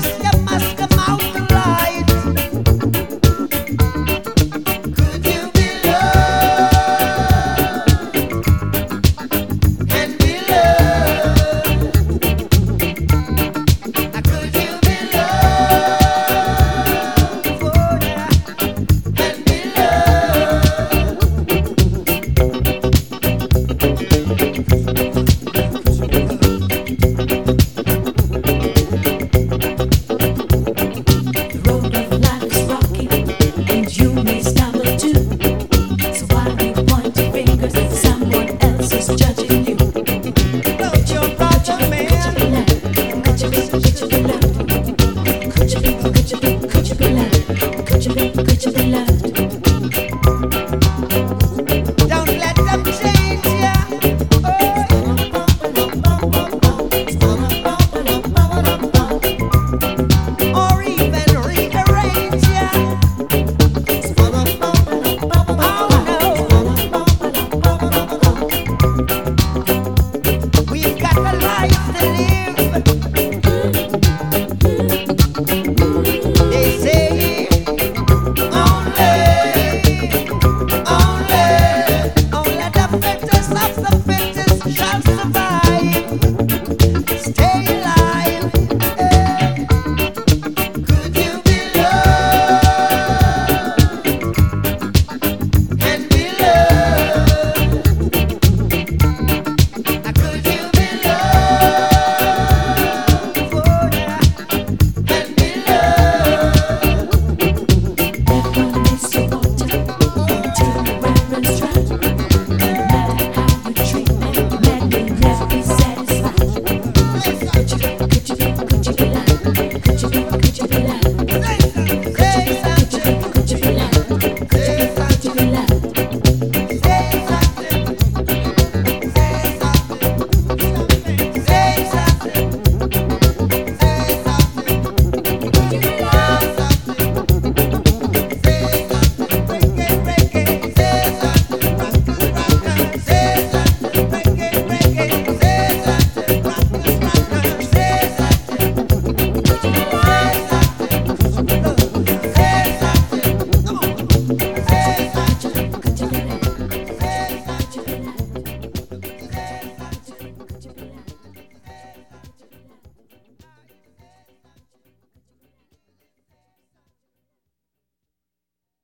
festa, mas é Baila.